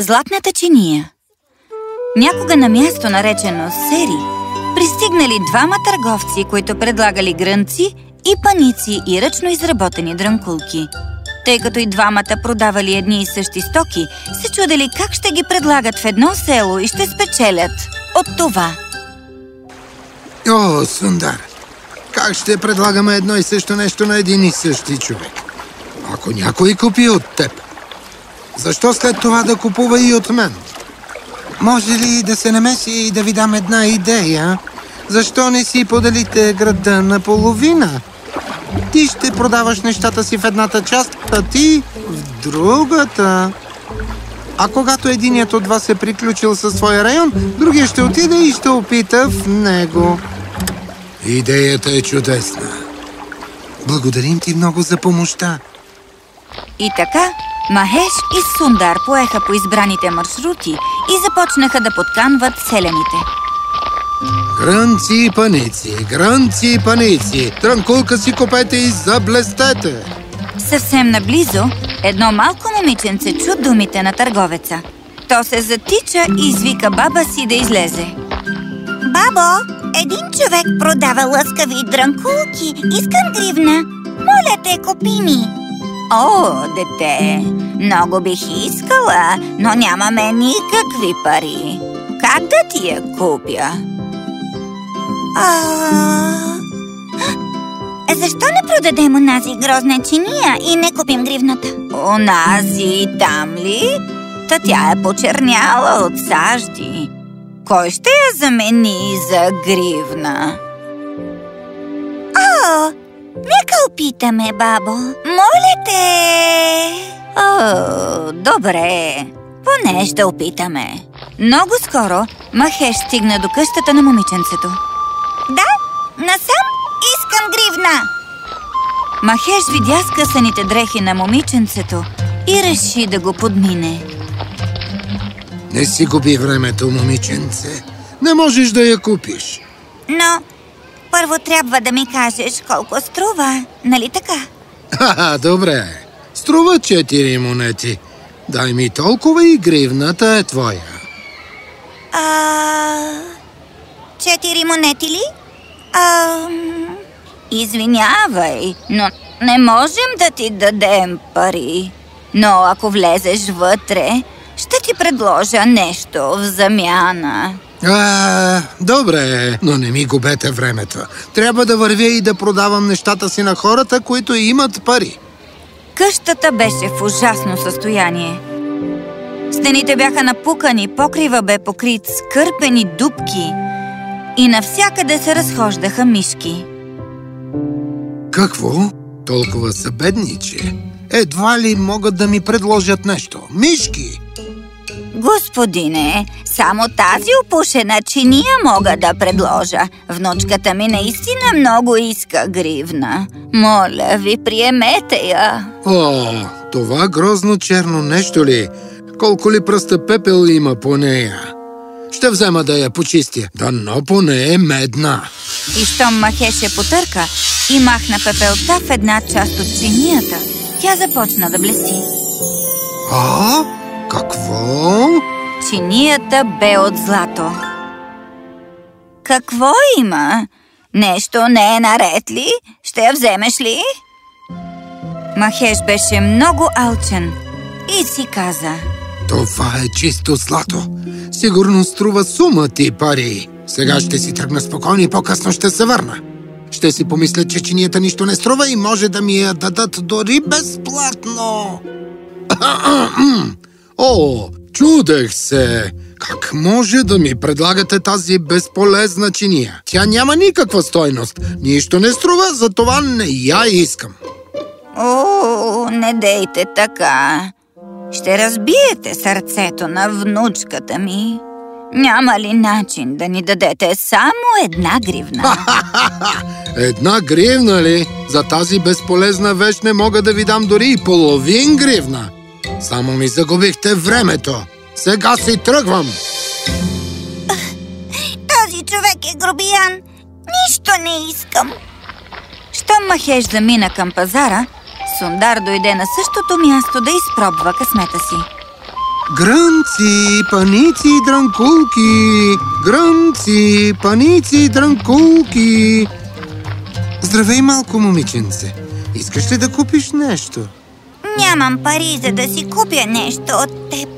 Златната чиния Някога на място, наречено Сери, пристигнали двама търговци, които предлагали грънци и паници и ръчно изработени дрънкулки. Тъй като и двамата продавали едни и същи стоки, се чудели как ще ги предлагат в едно село и ще спечелят от това. О, Сундар! Как ще предлагаме едно и също нещо на един и същи човек? Ако някой купи от теб, защо след това да купува и от мен? Може ли да се намеси и да ви дам една идея? Защо не си поделите града на половина? Ти ще продаваш нещата си в едната част, а ти в другата. А когато единият от вас е приключил със своя район, другия ще отиде и ще опита в него. Идеята е чудесна. Благодарим ти много за помощта. И така, Махеш и Сундар поеха по избраните маршрути и започнаха да подканват селените. Грънци и паници, грънци и паници, трънкулка си купете и заблестете. Съвсем наблизо, едно малко момиченце чу думите на търговеца. То се затича и извика баба си да излезе. Бабо, един човек продава лъскави дрънкулки. Искам гривна. Моля те, купи ми. О, дете, много бих искала, но нямаме никакви пари. Как да ти я купя? А... Защо не продадем онази грозна чиния и не купим гривната? Онази там ли? Та тя е почерняла от сажди. Кой ще я замени за гривна? О, нека опитаме, бабо. Моля те! О, добре. Поне ще опитаме. Много скоро Махеш стигна до къщата на момиченцето. Да, насам искам гривна. Махеш видя скъсаните дрехи на момиченцето и реши да го подмине. Не си губи времето, момиченце. Не можеш да я купиш. Но първо трябва да ми кажеш колко струва, нали така? Ха, добре. Струва четири монети. Дай ми толкова и гривната е твоя. А... Четири монети ли? А... Извинявай, но не можем да ти дадем пари. Но ако влезеш вътре, ще ти предложа нещо в замяна. А, добре, но не ми губете времето. Трябва да вървя и да продавам нещата си на хората, които имат пари. Къщата беше в ужасно състояние. Стените бяха напукани, покрива бе покрит с кърпени дубки и навсякъде се разхождаха мишки. Какво? Толкова са бедни, че едва ли могат да ми предложат нещо. Мишки! Господине, само тази опушена чиния мога да предложа. Внучката ми наистина много иска гривна. Моля ви, приемете я. О, това грозно черно нещо ли? Колко ли пръста пепел има по нея? Ще взема да я почистя. Дано поне е медна. И щом Махеше потърка и махна пепелта в една част от чинията, тя започна да блести. А? Какво? Чинията бе от злато. Какво има? Нещо не е наред ли? Ще я вземеш ли? Махеш беше много алчен и си каза Това е чисто злато. Сигурно струва сума ти пари. Сега ще си тръгна спокойно и по-късно ще се върна. Ще си помисля, че чинията нищо не струва и може да ми я дадат дори безплатно. О, чудех се! Как може да ми предлагате тази безполезна чиния? Тя няма никаква стойност. Нищо не струва, затова не я искам. О, не дейте така. Ще разбиете сърцето на внучката ми. Няма ли начин да ни дадете само една гривна? Една гривна ли? За тази безполезна вещ не мога да ви дам дори и половин гривна. Само ми загубихте времето. Сега си тръгвам. Този човек е грубиян. Нищо не искам. Щом Махеш замина към пазара, Сундар дойде на същото място да изпробва късмета си. Грънци, паници и дранкулки! Грънци, паници и дранкулки! Здравей, малко момиченце! Искаш ли да купиш нещо? Нямам пари, за да си купя нещо от теб.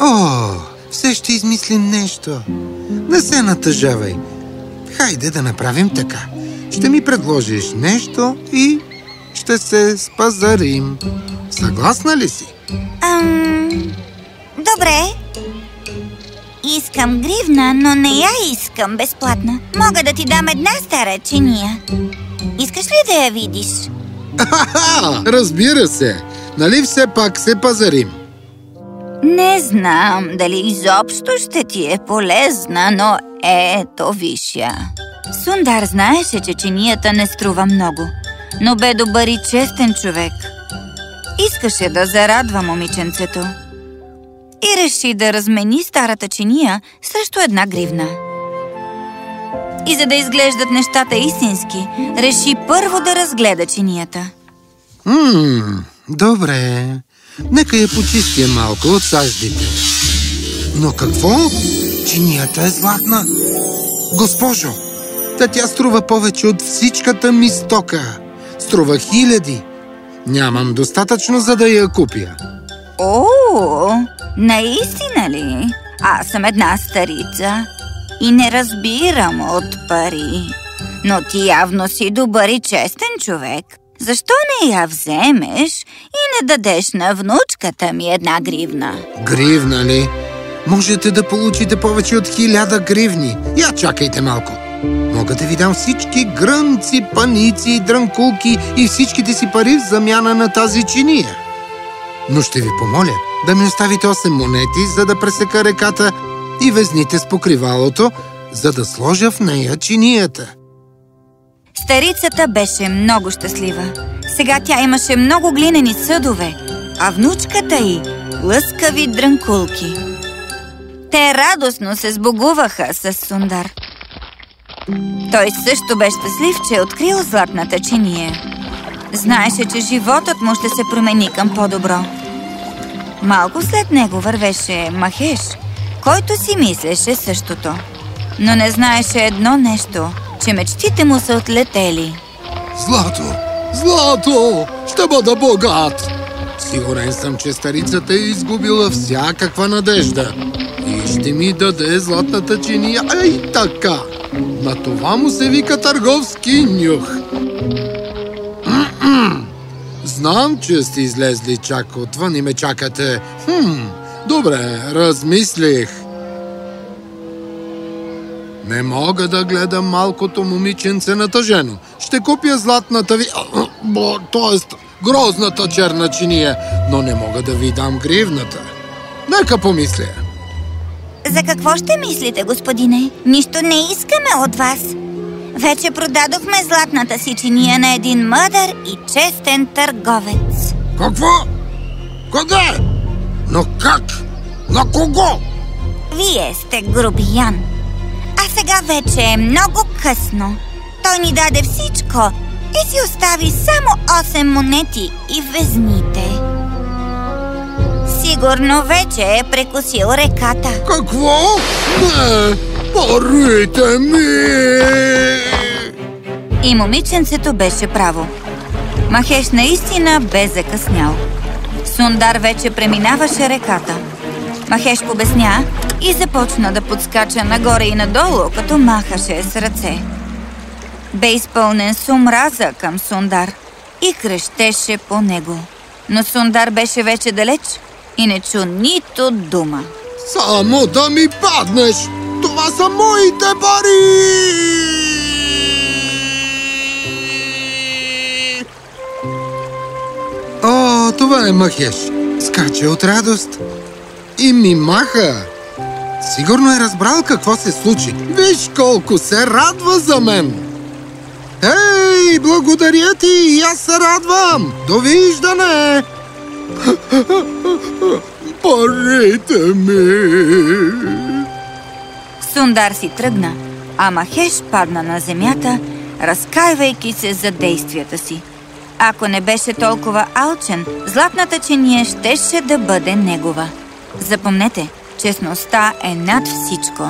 О, все ще измислим нещо. Не се натъжавай. Хайде да направим така. Ще ми предложиш нещо и ще се спазарим. Съгласна ли си? Ам... Добре. Искам гривна, но не я искам безплатна. Мога да ти дам една стара чиния. Искаш ли да я видиш? Ха-ха! Разбира се! Нали все пак се пазарим? Не знам дали изобщо ще ти е полезна, но ето виж. Сундар знаеше, че чинията не струва много, но бе добър и честен човек. Искаше да зарадва момиченцето. И реши да размени старата чиния срещу една гривна. И за да изглеждат нещата истински, реши първо да разгледа чинията. Ммм, добре. Нека я почистя малко от саждите. Но какво? Чинията е златна. Госпожо, та тя струва повече от всичката ми стока. Струва хиляди. Нямам достатъчно, за да я купя. О, наистина ли? Аз съм една старица и не разбирам от пари. Но ти явно си добър и честен човек. Защо не я вземеш и не дадеш на внучката ми една гривна? Гривна ли? Можете да получите повече от хиляда гривни. Я чакайте малко. Мога да ви дам всички грънци, паници, дрънкулки и всичките си пари в замяна на тази чиния. Но ще ви помоля да ми оставите 8 монети, за да пресека реката и везните с покривалото, за да сложа в нея чинията. Старицата беше много щастлива. Сега тя имаше много глинени съдове, а внучката й лъскави дрънкулки. Те радостно се сбогуваха с Сундар. Той също бе щастлив, че е открил златната чиния. Знаеше, че животът му ще се промени към по-добро. Малко след него вървеше Махеш, който си мислеше същото. Но не знаеше едно нещо, че мечтите му са отлетели. Злато! Злато! Ще бъда богат! Сигурен съм, че старицата е изгубила всякаква надежда и ще ми даде златната чиния. Ей така! На това му се вика търговски нюх. Знам, че сте излезли чак отвън и ме чакате. Хм, добре, размислих. Не мога да гледам малкото момиченце натъжено. Ще купя златната ви... т.е. грозната черна чиния, но не мога да ви дам гривната. Нека помисля. За какво ще мислите, господине? Нищо не искаме от вас. Вече продадохме златната си чиния на един мъдър и честен търговец. Какво? Къде? Но как? На кого? Вие сте грубиян. А сега вече е много късно. Той ни даде всичко и си остави само 8 монети и везните. Сигурно вече е прекусил реката. Какво? Не! Парите ми! И момиченцето беше право. Махеш наистина бе закъснял. Сундар вече преминаваше реката. Махеш побесня и започна да подскача нагоре и надолу, като махаше с ръце. Бе изпълнен с омраза към Сундар и крещеше по него. Но Сундар беше вече далеч и не чу нито дума. Само да ми паднеш! Това са моите пари! О, това е Махеш. Скача от радост. И ми маха. Сигурно е разбрал какво се случи. Виж колко се радва за мен! Ей, благодаря ти! И аз се радвам! Довиждане! Парите ми! Сундар си тръгна, а Махеш падна на земята, разкаивайки се за действията си. Ако не беше толкова алчен, златната чиния щеше да бъде негова. Запомнете, честността е над всичко.